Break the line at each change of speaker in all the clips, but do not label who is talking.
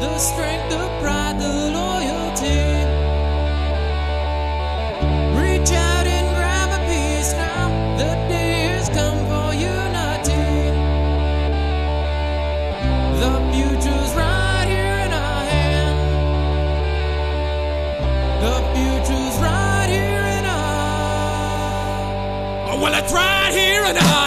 the strength, the pride, the loyalty. Reach out and grab a piece now. The day has come for unity. The future's right here in our. The future's right here in our. Oh well, it's right here in our.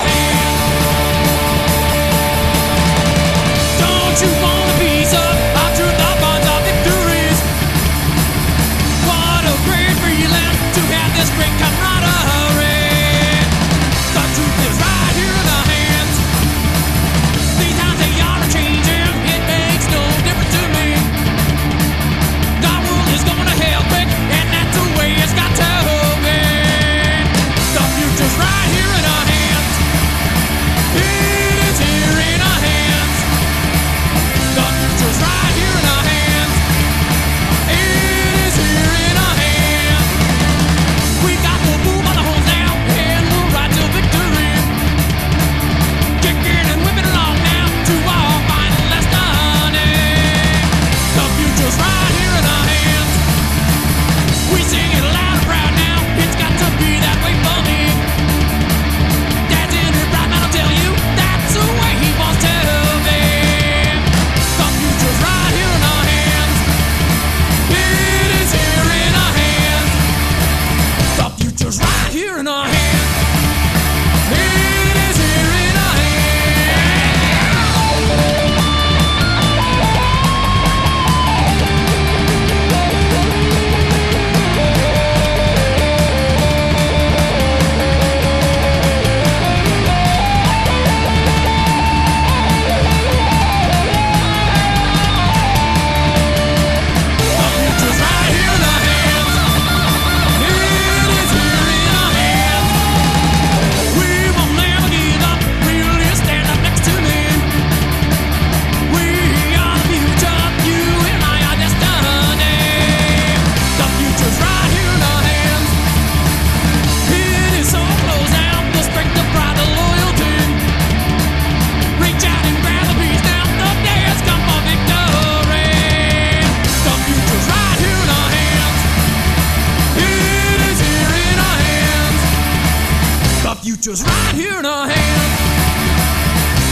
future's right here in our hands.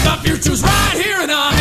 The future's right here in our hands.